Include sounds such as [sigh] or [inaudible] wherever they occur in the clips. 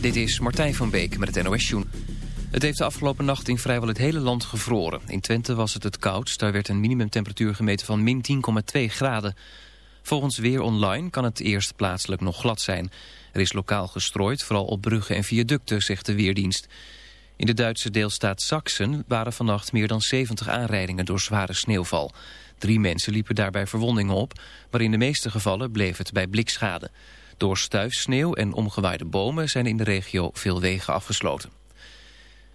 Dit is Martijn van Beek met het NOS Joen. Het heeft de afgelopen nacht in vrijwel het hele land gevroren. In Twente was het het koudst. Daar werd een minimumtemperatuur gemeten van min 10,2 graden. Volgens Weer Online kan het eerst plaatselijk nog glad zijn. Er is lokaal gestrooid, vooral op bruggen en viaducten, zegt de Weerdienst. In de Duitse deelstaat Sachsen waren vannacht meer dan 70 aanrijdingen door zware sneeuwval. Drie mensen liepen daarbij verwondingen op, maar in de meeste gevallen bleef het bij blikschade. Door stuifsneeuw en omgewaaide bomen zijn in de regio veel wegen afgesloten.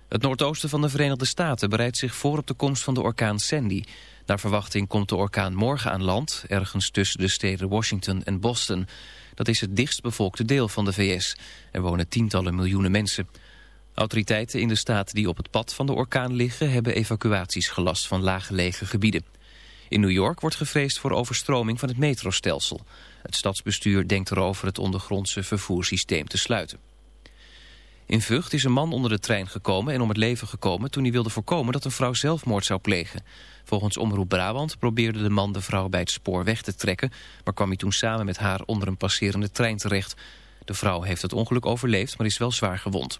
Het noordoosten van de Verenigde Staten bereidt zich voor op de komst van de orkaan Sandy. Naar verwachting komt de orkaan morgen aan land, ergens tussen de steden Washington en Boston. Dat is het dichtstbevolkte deel van de VS. Er wonen tientallen miljoenen mensen. Autoriteiten in de staten die op het pad van de orkaan liggen... hebben evacuaties gelast van laaggelegen gebieden. In New York wordt gevreesd voor overstroming van het metrostelsel. Het stadsbestuur denkt erover het ondergrondse vervoerssysteem te sluiten. In Vught is een man onder de trein gekomen en om het leven gekomen... toen hij wilde voorkomen dat een vrouw zelfmoord zou plegen. Volgens Omroep Brabant probeerde de man de vrouw bij het spoor weg te trekken... maar kwam hij toen samen met haar onder een passerende trein terecht. De vrouw heeft het ongeluk overleefd, maar is wel zwaar gewond.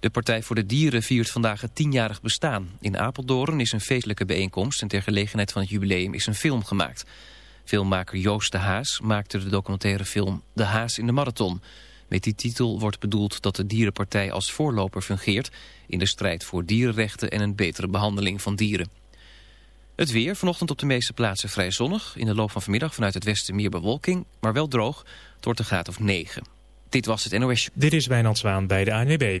De Partij voor de Dieren viert vandaag het tienjarig bestaan. In Apeldoorn is een feestelijke bijeenkomst en ter gelegenheid van het jubileum is een film gemaakt. Filmmaker Joost de Haas maakte de documentaire film De Haas in de Marathon. Met die titel wordt bedoeld dat de Dierenpartij als voorloper fungeert... in de strijd voor dierenrechten en een betere behandeling van dieren. Het weer, vanochtend op de meeste plaatsen vrij zonnig. In de loop van vanmiddag vanuit het westen meer bewolking, maar wel droog. Het wordt een graad of 9. Dit was het NOS. Dit is Wijnand Zwaan bij de ANWB.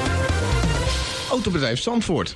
Autobedrijf Zandvoort.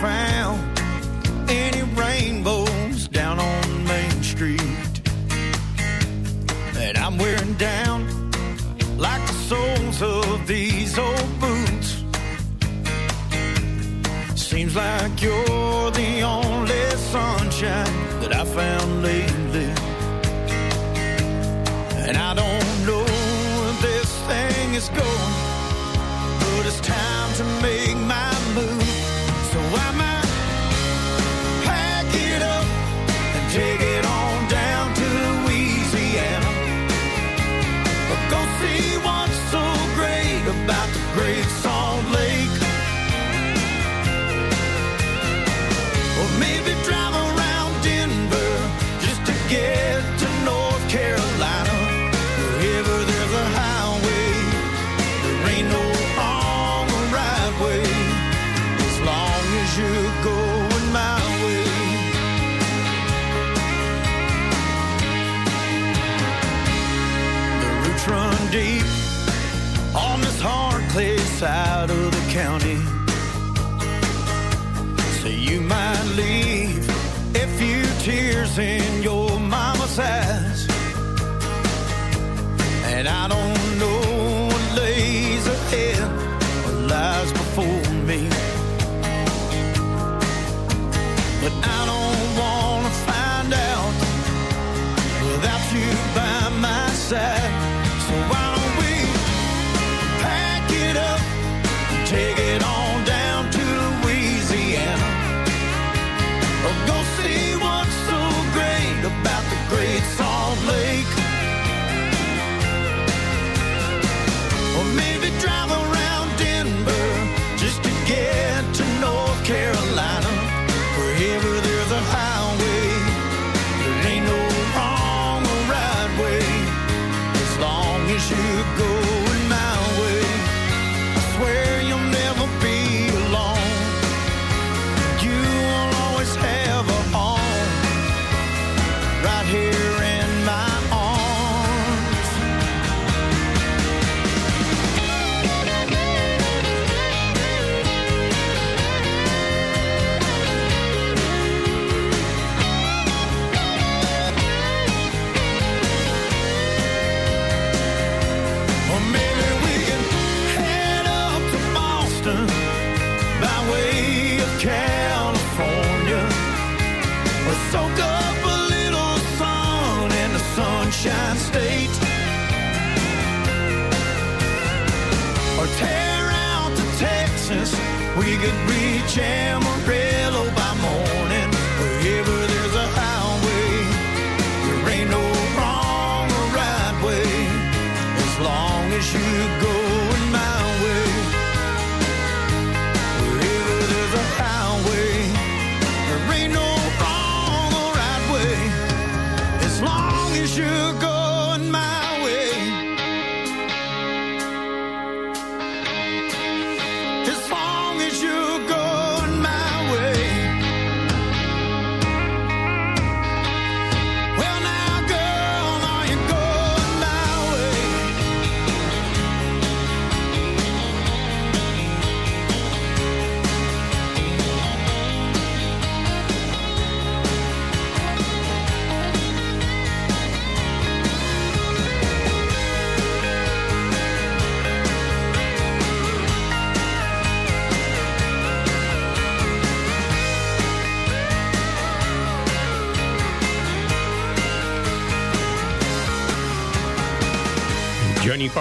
Found any rainbows down on Main Street. And I'm wearing down like the soles of these old boots. Seems like you're the only sunshine that I found lately. And I don't know where this thing is going, but it's time to make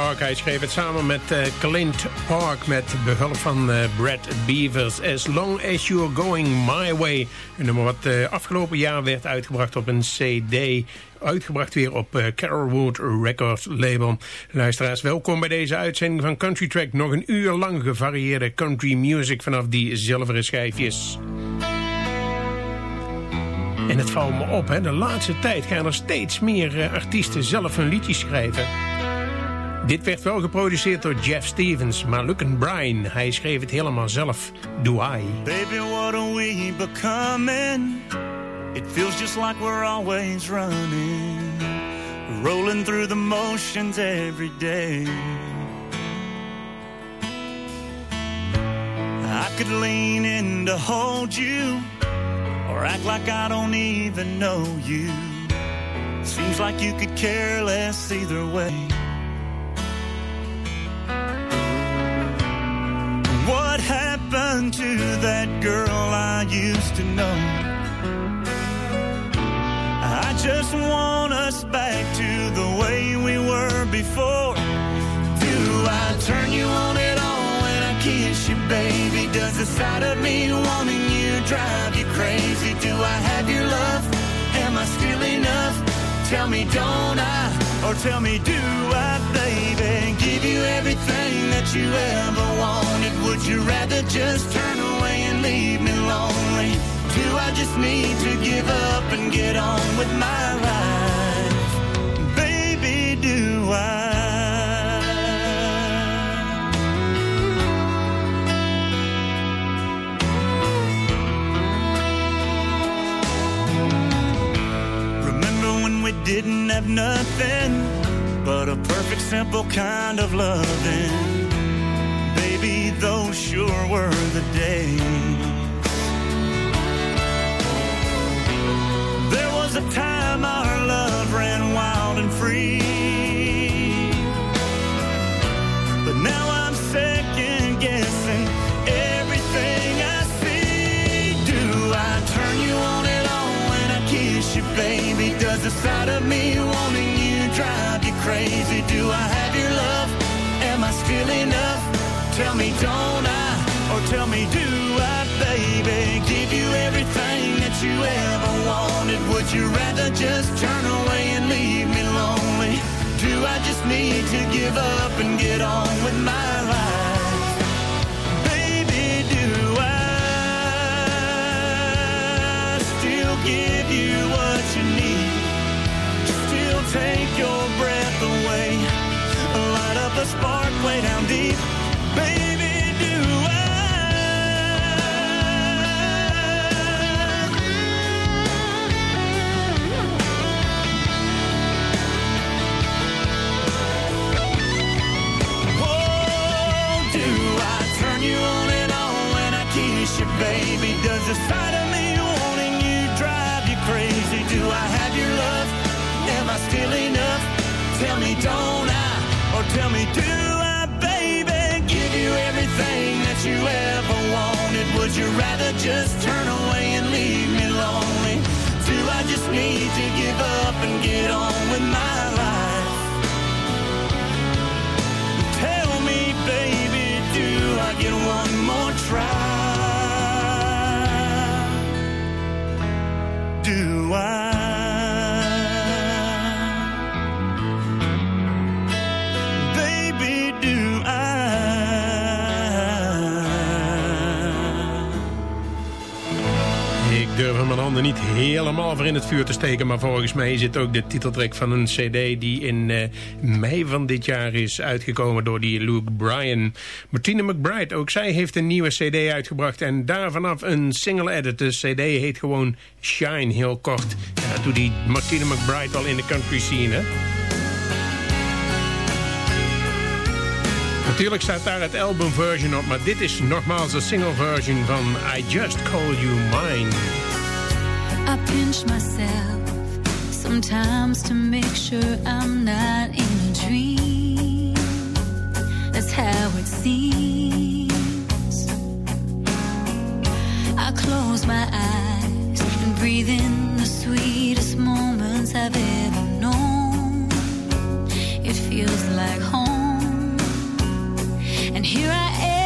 Park, hij schreef het samen met eh, Clint Park... met behulp van eh, Brad Beavers. As Long As You're Going My Way. Een nummer wat eh, afgelopen jaar werd uitgebracht op een cd... Uitgebracht weer op Carolwood Records label. Luisteraars, welkom bij deze uitzending van Country Track. Nog een uur lang gevarieerde country music vanaf die zilveren schijfjes. En het valt me op, hè, de laatste tijd gaan er steeds meer artiesten zelf hun liedjes schrijven. Dit werd wel geproduceerd door Jeff Stevens, maar Luke Bryan, hij schreef het helemaal zelf. Do I? Baby, what are we becoming? It feels just like we're always running, rolling through the motions every day. I could lean in to hold you, or act like I don't even know you. Seems like you could care less either way. What happened to that girl I used to know? I just want us back to the way we were before. Do I turn you on at all when I kiss you, baby? Does the sight of me wanting you drive you crazy? Do I have your love? Am I still enough? Tell me, don't I? Or tell me, do I, baby? Give you everything that you ever wanted. Would you rather just turn away and leave me lonely? Do I just need to give up and get on with my life? Baby, do I? Remember when we didn't have nothing but a perfect, simple kind of loving? baby, those sure were the days. There was a time our love ran wild and free. But now I'm second guessing everything I see. Do I turn you on and on when I kiss you, baby? Does the sight of me crazy? Do I have your love? Am I still enough? Tell me, don't I? Or tell me, do I, baby? Give you everything that you ever wanted. Would you rather just turn away and leave me lonely? Do I just need to give up and get on with my Does the sight of me wanting you drive you crazy? Do I have your love? Am I still enough? Tell me, don't I? Or tell me, do I, baby? Give you everything that you ever wanted. Would you rather just turn away and leave me lonely? Do I just need to give up and get on with my life? Tell me, baby, do I get one more try? Durf mijn handen niet helemaal voor in het vuur te steken... maar volgens mij zit ook de titeltrack van een cd... die in eh, mei van dit jaar is uitgekomen door die Luke Bryan. Martina McBride, ook zij heeft een nieuwe cd uitgebracht... en daar vanaf een single edit. De cd heet gewoon Shine, heel kort. Ja, dat doet die Martina McBride al in de country scene, hè? Natuurlijk staat daar het albumversion op, maar dit is nogmaals een single version van I Just Call You Mine. I pinch myself sometimes to make sure I'm not in a dream. That's how it seems. I close my eyes and breathe in the sweetest moments I've ever known. It feels like home. And here I am.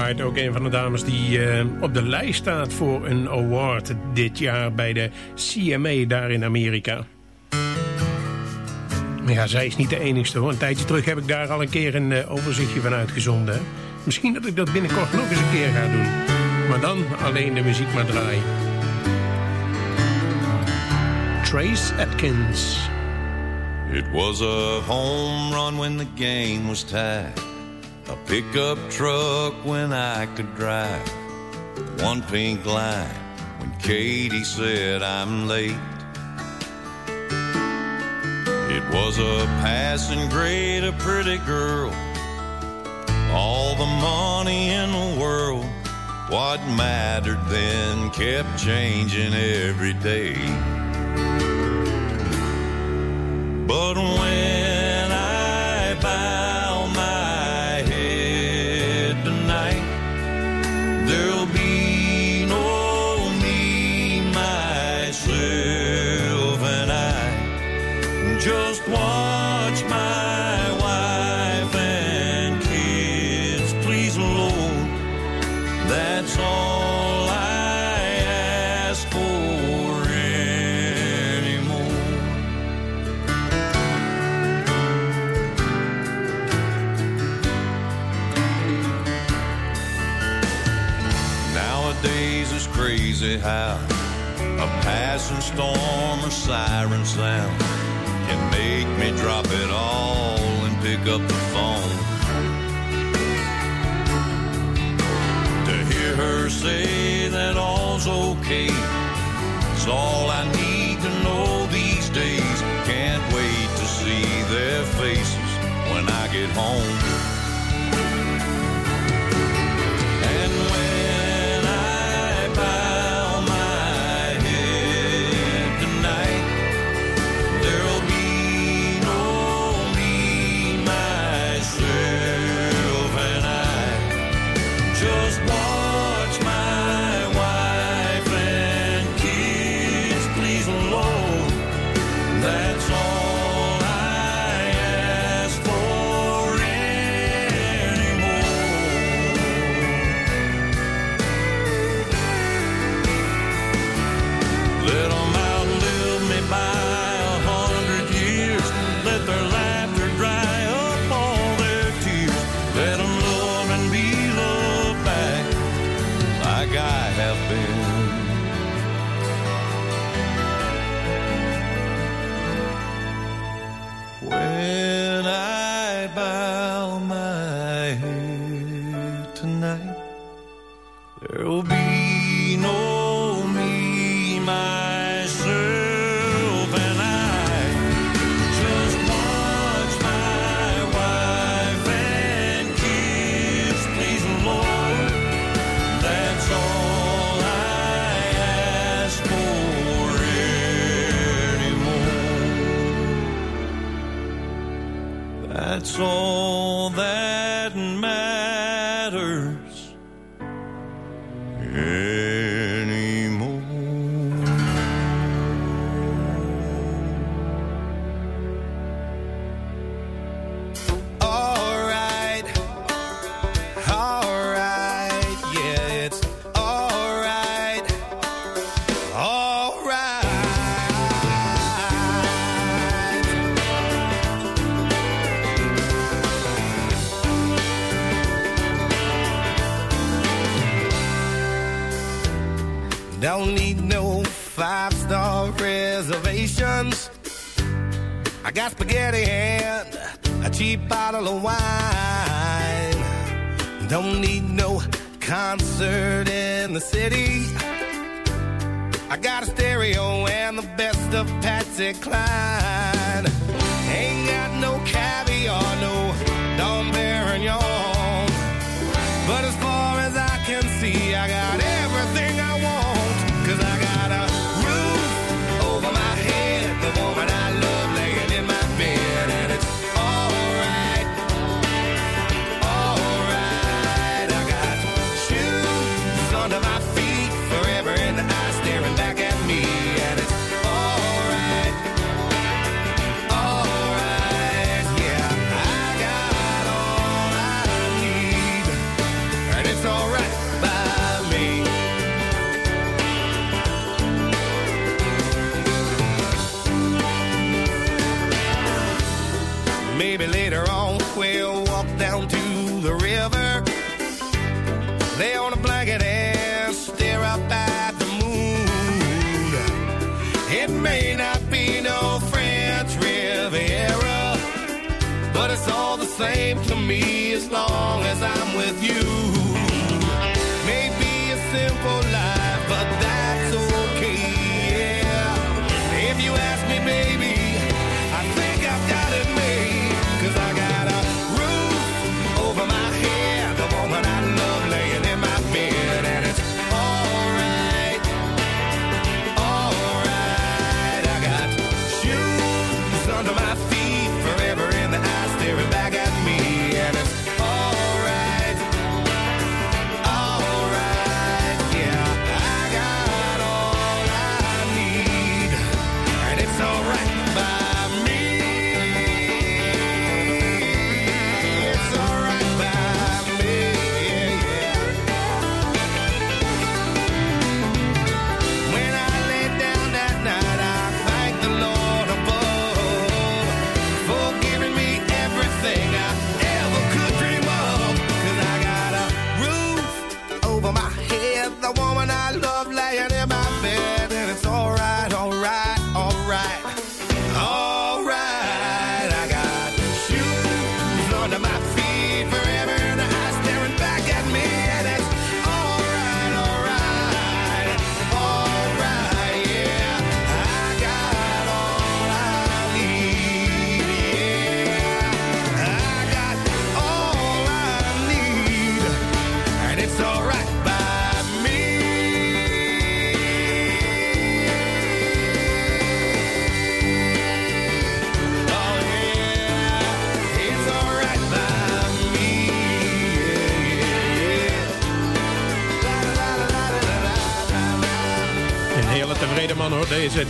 McBride, ook een van de dames die eh, op de lijst staat voor een award dit jaar bij de CMA daar in Amerika. Ja, zij is niet de enigste hoor. Een tijdje terug heb ik daar al een keer een eh, overzichtje van uitgezonden. hè. Misschien dat ik dat binnenkort nog eens een keer ga doen. Maar dan alleen de muziek maar draaien. Trace Atkins. It was a home run when the game was tied. A pickup truck when I could drive. One pink line when Katie said I'm late. It was a passing grade, a pretty girl. All the money in the world. What mattered then kept changing every day. Siren sound can make me drop it all and pick up the phone. To hear her say that all's okay is all I need to know these days. Can't wait to see their faces when I get home. I got spaghetti and a cheap bottle of wine. Don't need no concert in the city. I got a stereo and the best of Patsy Cline.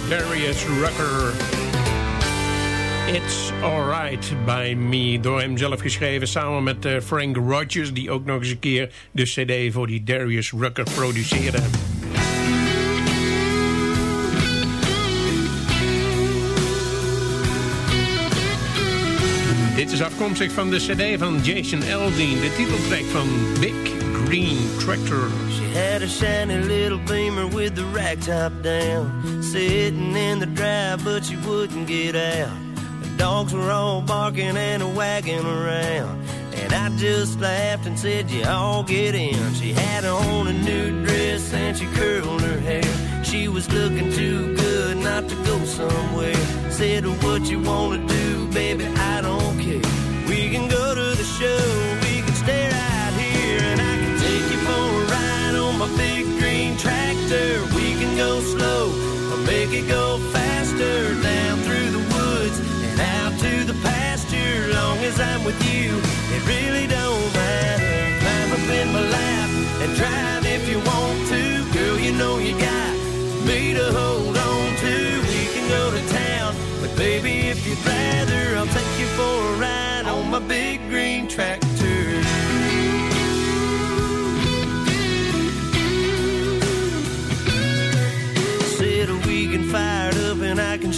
Darius Rucker. It's Alright By Me. Door hem zelf geschreven samen met eh, Frank Rogers... die ook nog eens een keer de cd voor die Darius Rucker produceerde. Dit is afkomstig van de cd van Jason Aldean. De titeltrack van Big Green Tractor. She had a shiny little beamer with the rack top down. Sitting in the drive, but she wouldn't get out. The dogs were all barking and wagging around. And I just laughed and said, You all get in. She had on a new dress and she curled her hair. She was looking too good not to go somewhere. Said, What you wanna do, baby? I don't care. We can go to the show, we can stay right here, and I can take you for a ride on my big green tractor. We can go slow make it go faster down through the woods and out to the pasture. Long as I'm with you, it really don't matter. Climb up in my lap and drive if you want to. Girl, you know you got me to hold on to. We can go to town, but baby, if you'd rather, I'll take you for a ride on my big green tractor.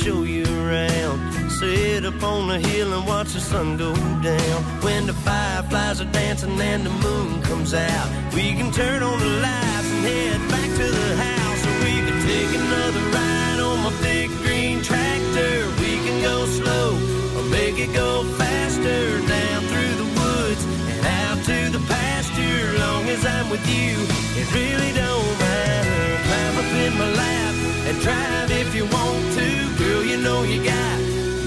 Show you around. Sit up on the hill and watch the sun go down. When the fireflies are dancing and the moon comes out, we can turn on the lights and head back to the house. Or we can take another ride on my big green tractor. We can go slow or make it go faster down through the woods and out to the pasture. Long as I'm with you, it really don't matter. Climb up in my lap and drive if you want to. You know you got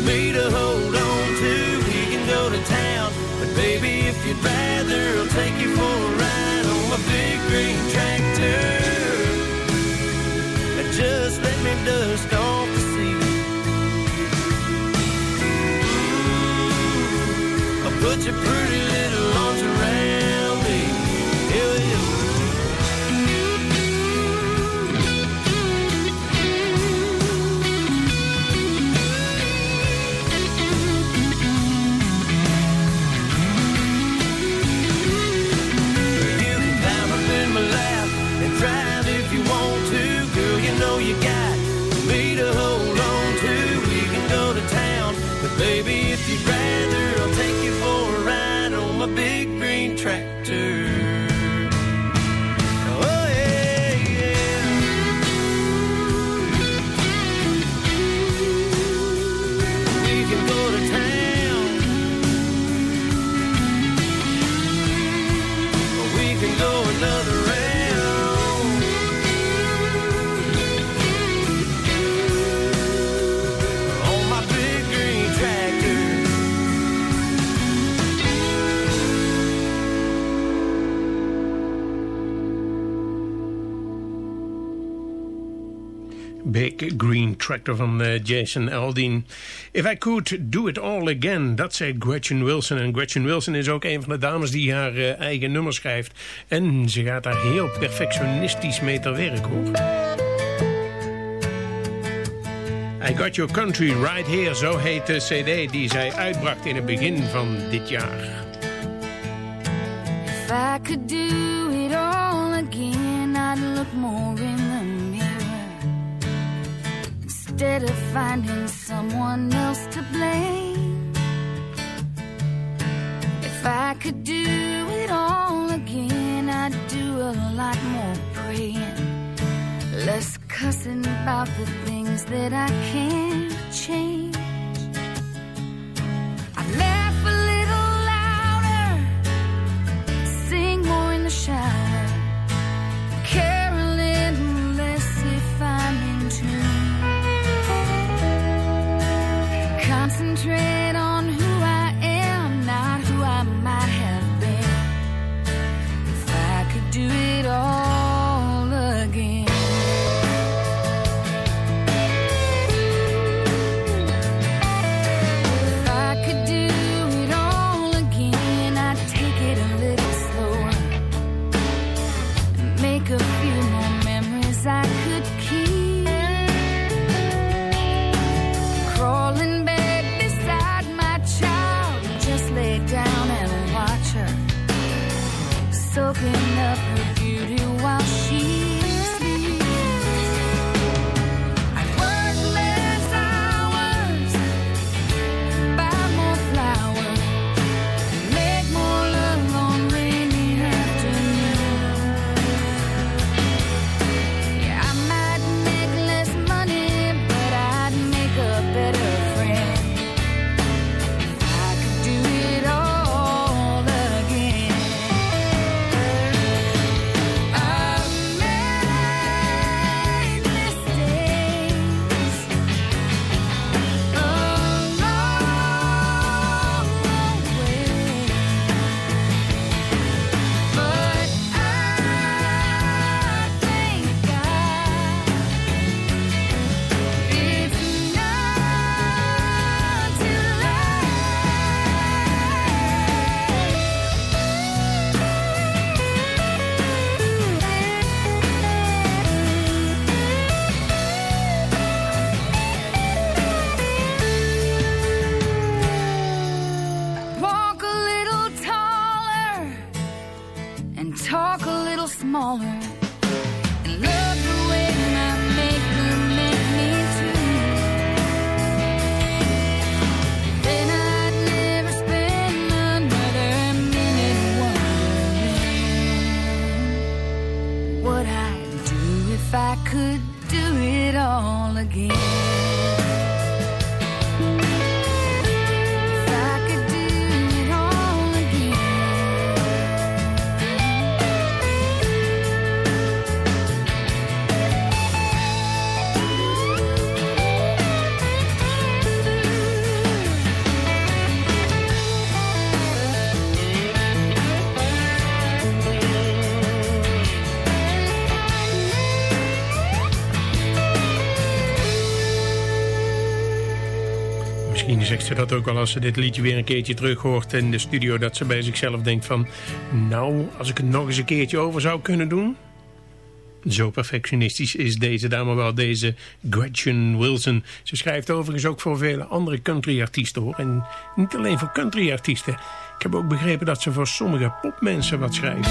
me to hold on to. We can go to town, but baby, if you'd rather, I'll take you for a ride on my big green tractor. Just let me dust off the seat. I'll put your pretty Tractor van eh, Jason Aldean. If I Could Do It All Again, dat zei Gretchen Wilson. En Gretchen Wilson is ook een van de dames die haar eh, eigen nummer schrijft. En ze gaat daar heel perfectionistisch mee te werk hoor. I Got Your Country Right Here, zo heet de cd die zij uitbracht in het begin van dit jaar. If I could do it all again, I'd look more in. Instead of finding someone else to blame. If I could do it all again, I'd do a lot more praying. Less cussing about the things that I can't change. I'd laugh a little louder sing more in the shower, talk a little smaller. And love the way my maker meant me to. Then I'd never spend another minute wondering what I'd do if I could do it all again. Zegt ze dat ook wel als ze dit liedje weer een keertje terug hoort in de studio. Dat ze bij zichzelf denkt van, nou, als ik het nog eens een keertje over zou kunnen doen. Zo perfectionistisch is deze dame wel, deze Gretchen Wilson. Ze schrijft overigens ook voor vele andere countryartiesten hoor. En niet alleen voor countryartiesten. Ik heb ook begrepen dat ze voor sommige popmensen wat schrijft.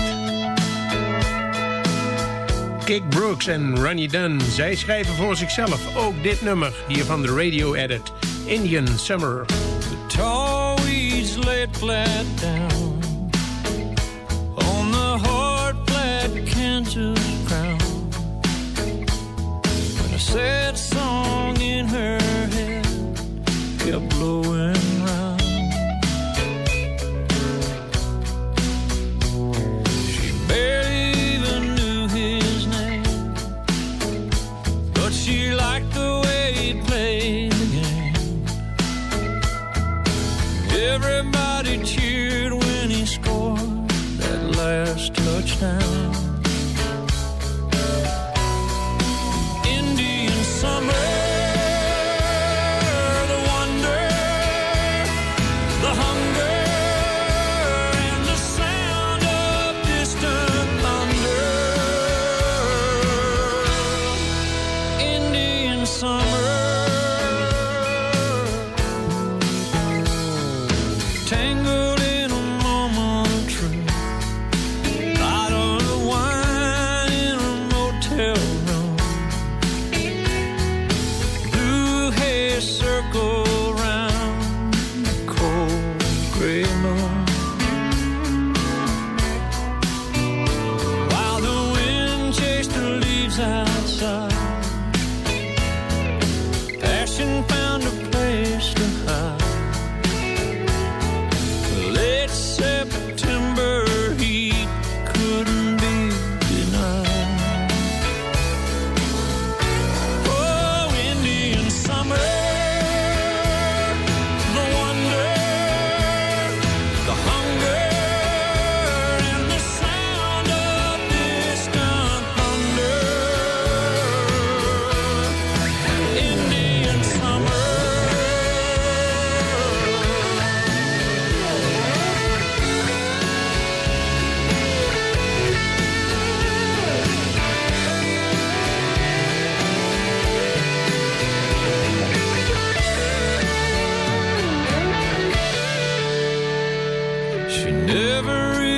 Kick Brooks en Ronnie Dunn, zij schrijven voor zichzelf ook dit nummer. Hier van de radio edit, Indian Summer. The tall weeds laid flat down on the hard flat Kansas a sad song in her head kept blowing round. She barely even knew his name, but she liked the way he played Everybody cheered when he scored that last touchdown.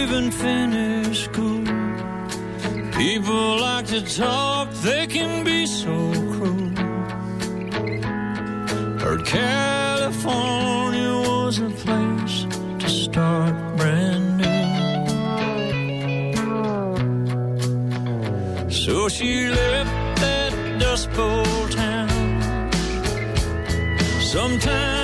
Even finished school. People like to talk, they can be so cruel. Heard California was a place to start brand new. So she left that Dust Bowl town. Sometimes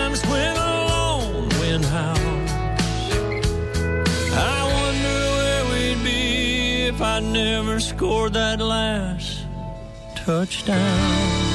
never scored that last touchdown.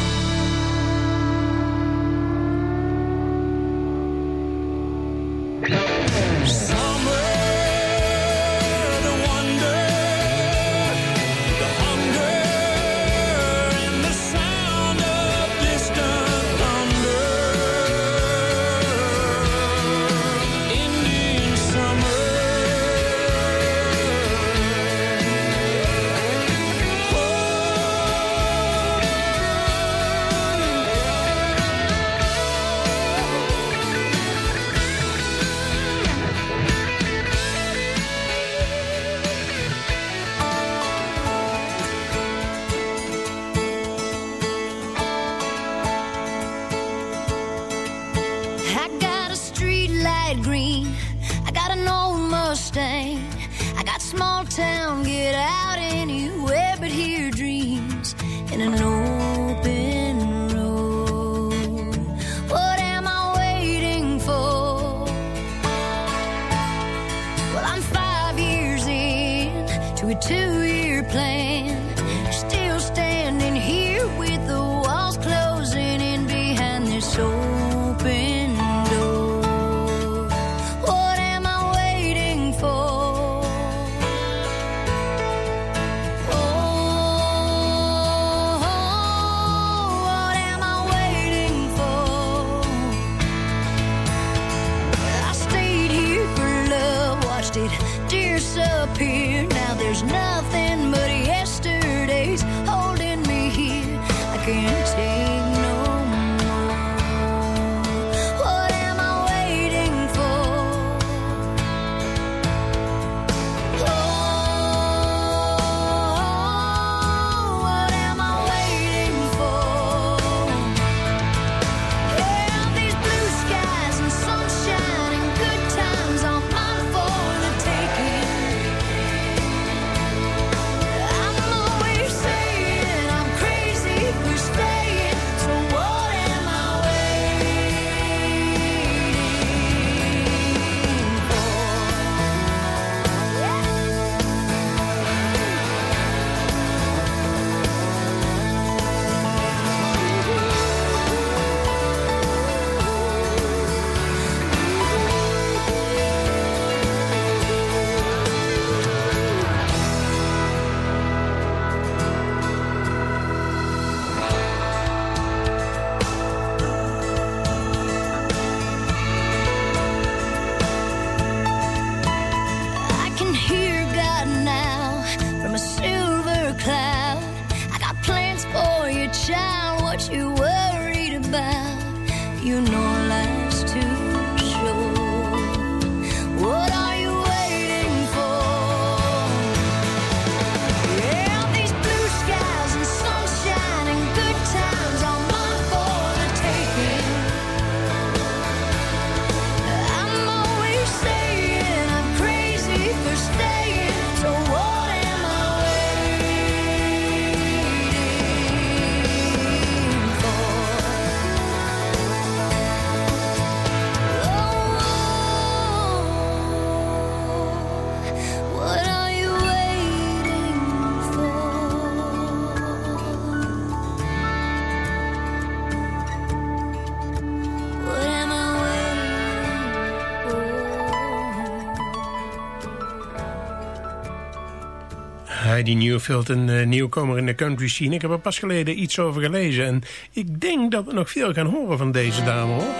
Heidi Newfield, een uh, nieuwkomer in de country scene. Ik heb er pas geleden iets over gelezen. En ik denk dat we nog veel gaan horen van deze dame, hoor.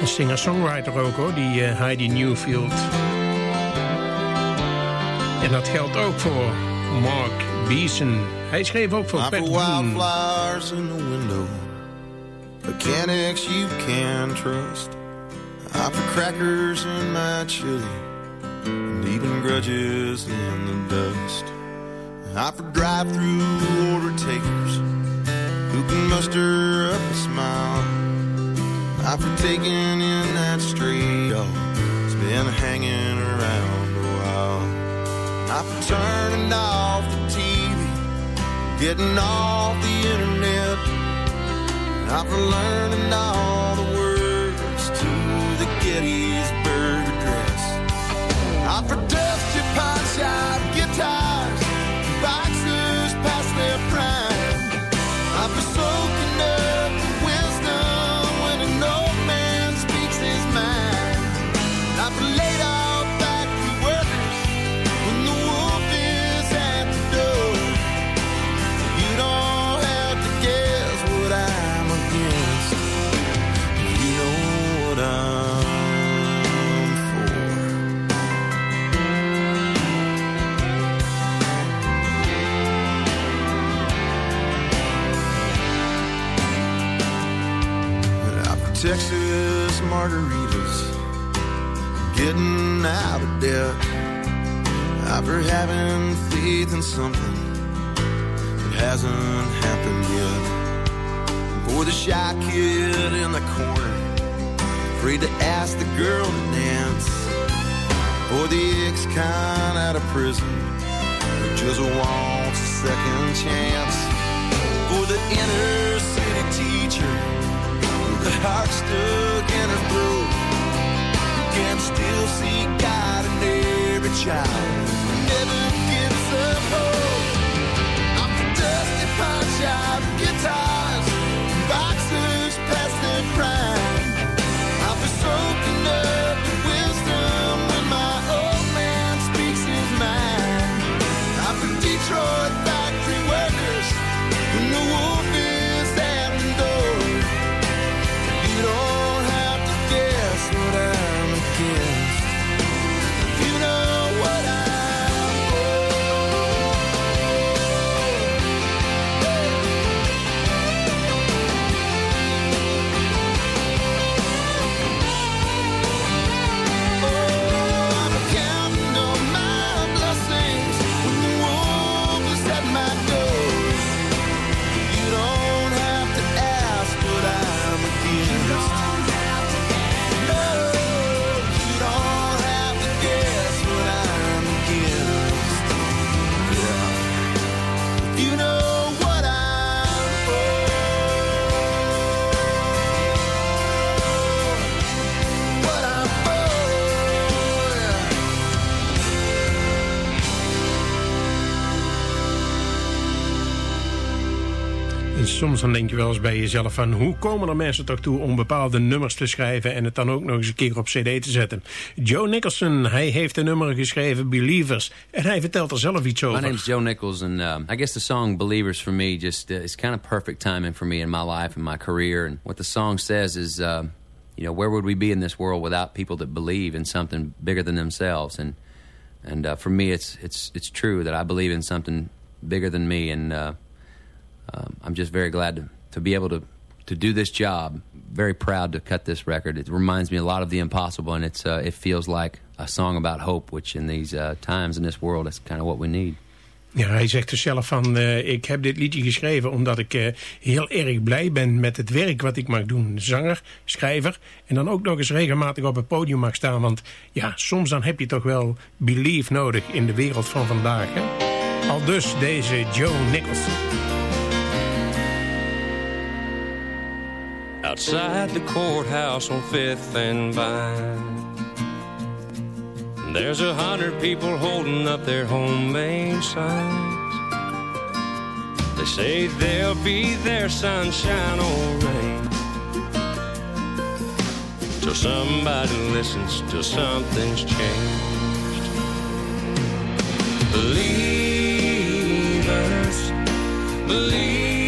Een singer-songwriter ook, hoor, die uh, Heidi Newfield. En dat geldt ook voor Mark Beeson. Hij schreef ook voor Pat wildflowers in the window. Mechanics you can trust. I put crackers in my chili. And grudges in the dust. I for drive-through order takers who can muster up a smile. I for taking in that stray dog that's been hanging around a while. I for turning off the TV, getting off the internet. I for learning all the words to the Address. For dusty pine shop guitars, soms dan denk je wel eens bij jezelf van... hoe komen er mensen toch toe om bepaalde nummers te schrijven... en het dan ook nog eens een keer op cd te zetten. Joe Nicholson, hij heeft een nummer geschreven, Believers. En hij vertelt er zelf iets over. My name's Joe Nichols, and um, I guess the song "Believers" for me just uh, is kind of perfect timing for me in my life and my career. And what the song says is, uh, you know, where would we be in this world without people that believe in something bigger than themselves? And and uh, for me, it's it's it's true that I believe in something bigger than me, and uh, um, I'm just very glad to, to be able to to do this job. Very proud to cut this record. It reminds me a lot of the impossible, and it's uh, it feels like a song about hope, which in these uh, times in this world is kind of what we need. Ja, hij zegt dus zelf van, eh, ik heb dit liedje geschreven omdat ik eh, heel erg blij ben met het werk wat ik mag doen. Zanger, schrijver en dan ook nog eens regelmatig op het podium mag staan. Want ja, soms dan heb je toch wel belief nodig in de wereld van vandaag. Hè? Al dus deze Joe Nicholson. Outside the courthouse on Fifth and Vine. There's a hundred people holding up their homemade signs. They say they'll be there, sunshine or rain. Till somebody listens, till something's changed. Believers, believers,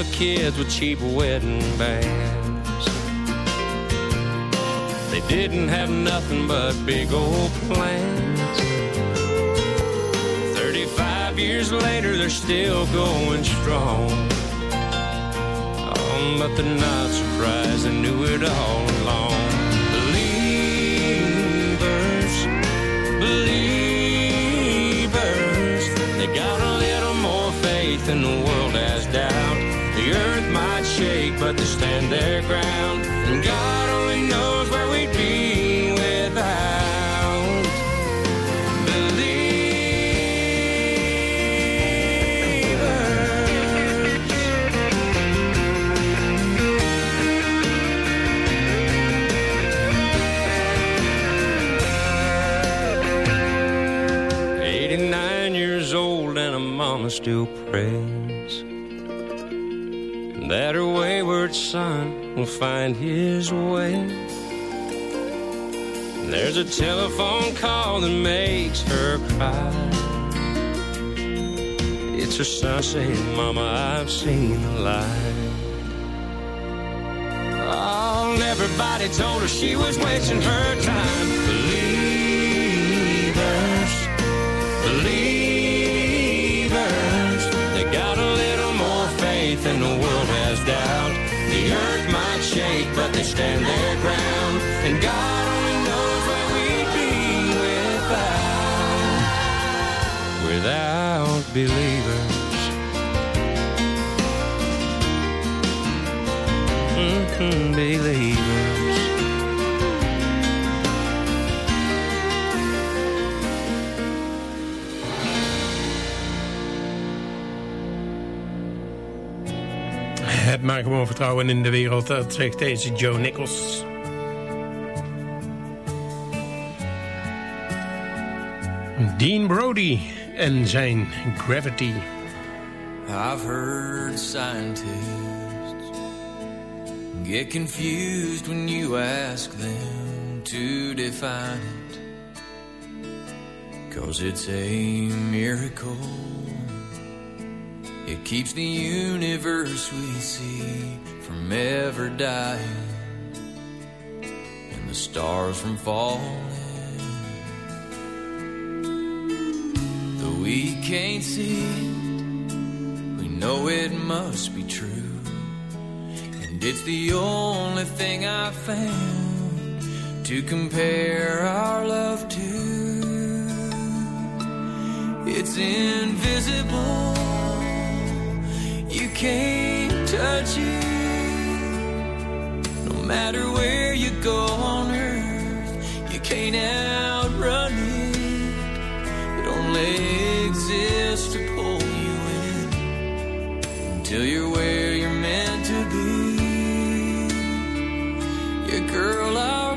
of kids with cheap wedding bands. They didn't have nothing but big old plans. 35 years later, they're still going strong. Oh, but they're not surprised, they knew it all along. Believers, believers, they got a little more faith than the shake, but they stand their ground. And God only knows where we'd be without. Eighty-nine years old and a mama still prays son will find his way. There's a telephone call that makes her cry. It's her son saying, Mama, I've seen the light. Oh, everybody told her she was wasting her time. Believers, believers, they got a little more faith than the world has doubt. But they stand their ground. And God only knows where we'd be without, without believers. Mhm, believers. Heb maar gewoon vertrouwen in de wereld, dat zegt deze Joe Nichols. Dean Brody en zijn Gravity. I've heard scientists get confused when you ask them to define it. Cause it's a miracle. It keeps the universe we see from ever dying and the stars from falling. Though we can't see it, we know it must be true. And it's the only thing I've found to compare our love to. It's invisible, can't touch it. No matter where you go on earth, you can't outrun it. It only exists to pull you in until you're where you're meant to be. Yeah, girl, our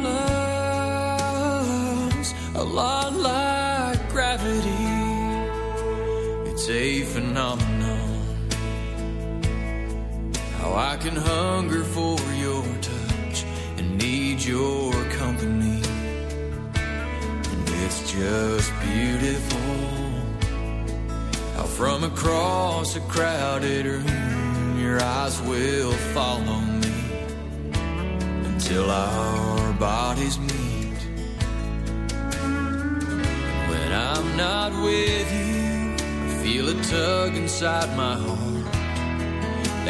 love's a lot like gravity. It's a phenomenon. Can hunger for your touch and need your company. And it's just beautiful. How from across a crowded room, your eyes will follow me until our bodies meet. When I'm not with you, I feel a tug inside my heart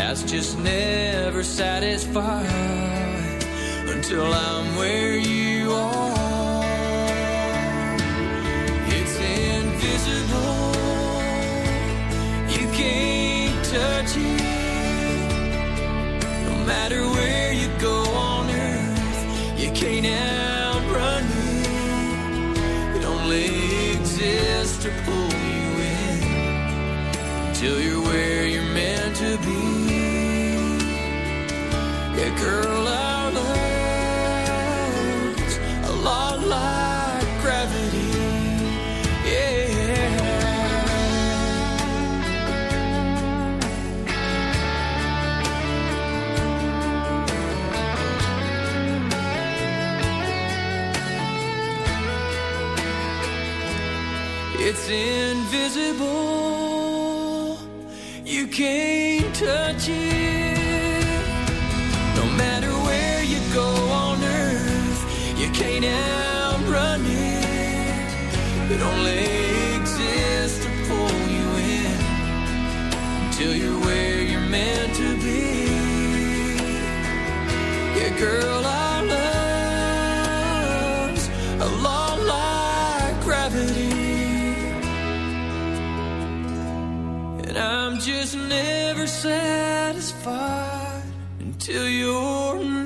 that's just never satisfied until I'm where you are. It's invisible, you can't touch it. No matter where you go on earth, you can't outrun it. It only exists to pull you in until you're where you're girl I love's a lot like gravity. Yeah. It's invisible, you can't touch it. Can't outrun it. It only exists to pull you in until you're where you're meant to be. Yeah, girl, our love's a law like gravity. And I'm just never satisfied until you're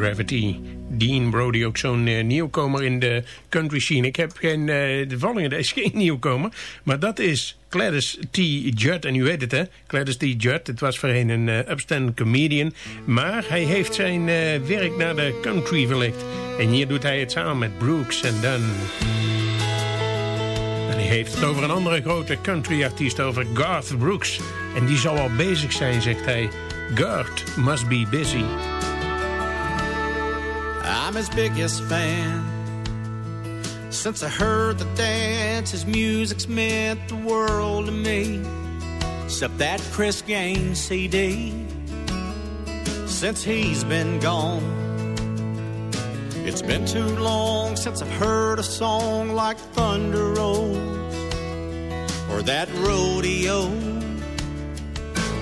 Gravity. Dean Brody, ook zo'n eh, nieuwkomer in de country scene. Ik heb geen, eh, de volgende is [laughs] geen nieuwkomer. Maar dat is Gladys T. Judd. En u weet het hè, Gladys T. Judd. Het was voorheen een uh, upstand comedian. Maar hij heeft zijn werk naar de country verlegd. En hier doet hij het samen met Brooks en Dunn. En hij heeft het over een andere grote country artiest, over Garth Brooks. En die zal al bezig zijn, zegt hij. Garth must be busy. I'm his biggest fan. Since I heard the dance, his music's meant the world to me. Except that Chris Gaines CD. Since he's been gone, it's been too long since I've heard a song like Thunder Rolls or that rodeo.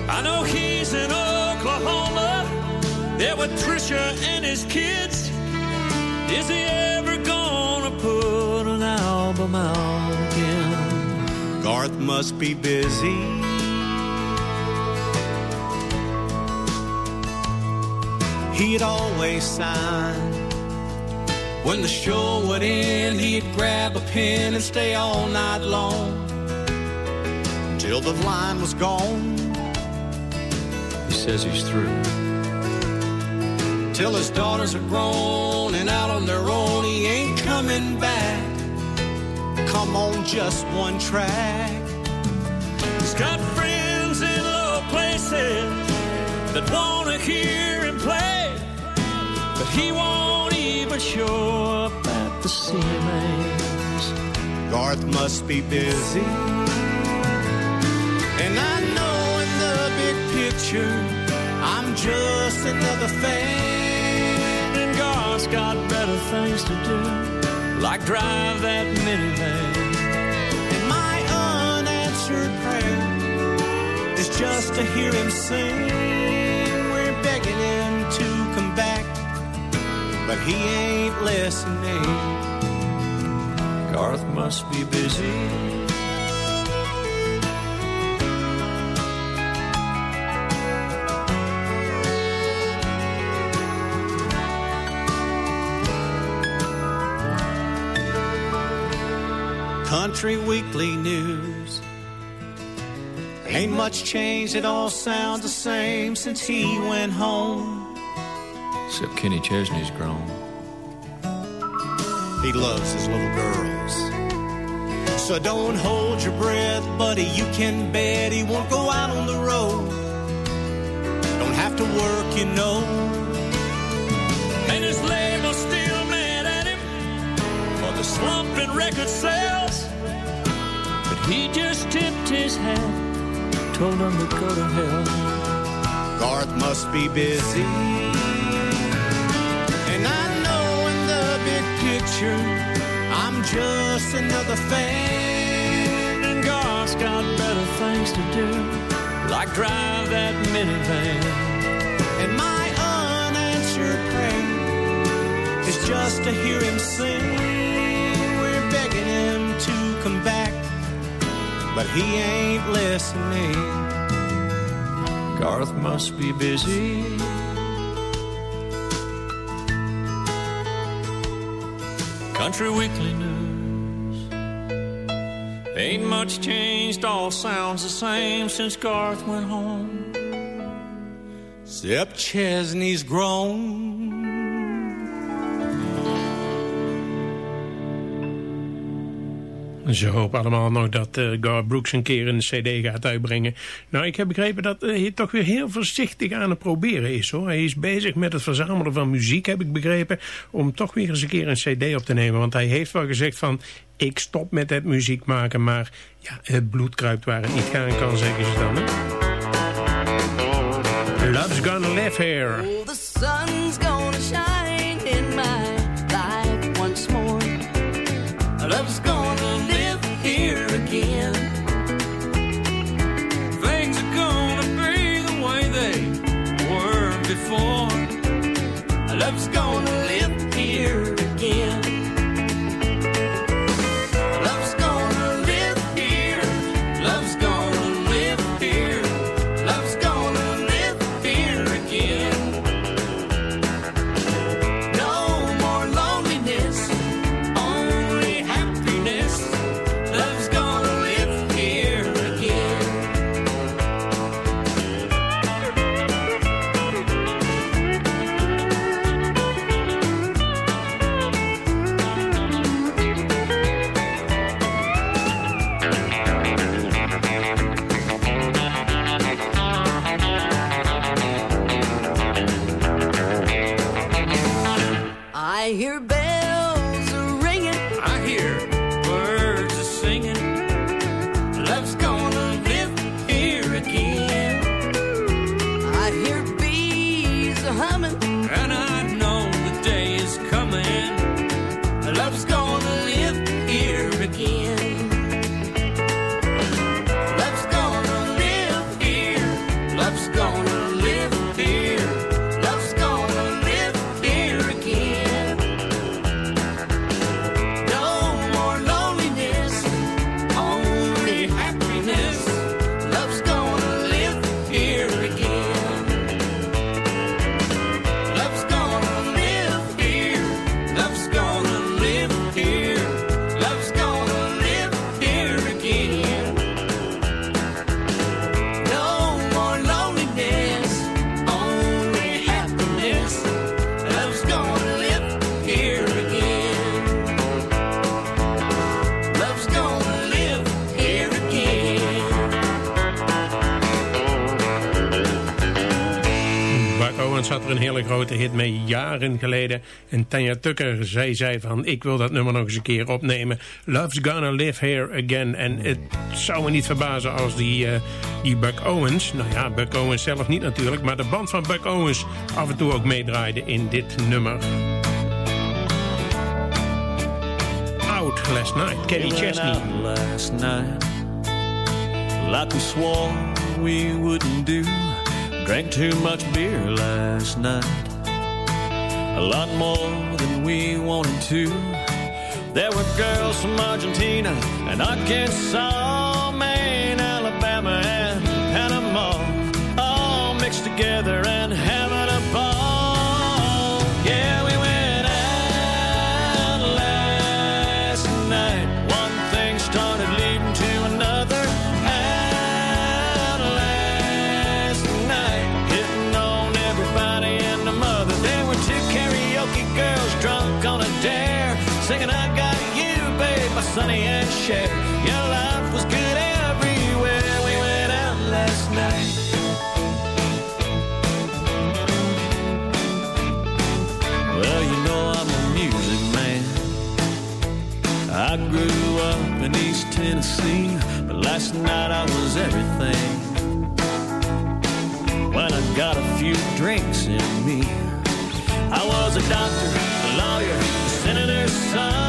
I know he's in Oklahoma, there with Trisha and his kids. Is he ever gonna put an album out again? Garth must be busy. He'd always sign. When the show would end, he'd grab a pen and stay all night long. Till the line was gone. He says he's through. Till his daughters are grown and out on their own, he ain't coming back. Come on, just one track. He's got friends in low places that wanna hear him play, but he won't even show up at the CMAs. Garth must be busy. And I know in the big picture, I'm just another fan. Garth's got better things to do, like drive that minivan. And my unanswered prayer is just to hear him sing. We're begging him to come back, but he ain't listening. Garth must be busy. Country Weekly News. Ain't much changed, it all sounds the same since he went home. Except Kenny Chesney's grown. He loves his little girls. So don't hold your breath, buddy. You can bet he won't go out on the road. Don't have to work, you know. Told him to go to hell. Garth must be busy. And I know in the big picture, I'm just another fan. And Garth's got better things to do, like drive that minivan. And my unanswered prayer is just to hear him sing. But he ain't listening. Garth must be busy. Country Weekly News. Ain't much changed, all sounds the same since Garth went home. Except Chesney's grown. Ze hopen allemaal nog dat uh, Gar Brooks een keer een cd gaat uitbrengen. Nou, ik heb begrepen dat uh, hij toch weer heel voorzichtig aan het proberen is. hoor. Hij is bezig met het verzamelen van muziek, heb ik begrepen... om toch weer eens een keer een cd op te nemen. Want hij heeft wel gezegd van... ik stop met het muziek maken, maar ja, het bloed kruipt waar het niet gaan kan, zeggen ze dan. Hè? Love's gonna live here. The sun's gonna shine in my life once more. Love's gonna Love's gonna hit mee jaren geleden. En Tanya Tucker zei, zei van ik wil dat nummer nog eens een keer opnemen. Love's Gonna Live Here Again. En het zou me niet verbazen als die, eh, die Buck Owens... Nou ja, Buck Owens zelf niet natuurlijk. Maar de band van Buck Owens af en toe ook meedraaide in dit nummer. Out Last Night, Kenny Chesney. out last night like we swore we wouldn't do. Drank too much beer last night, a lot more than we wanted to. There were girls from Argentina and Arkansas, everything. When I got a few drinks in me, I was a doctor, a lawyer, a senator's son,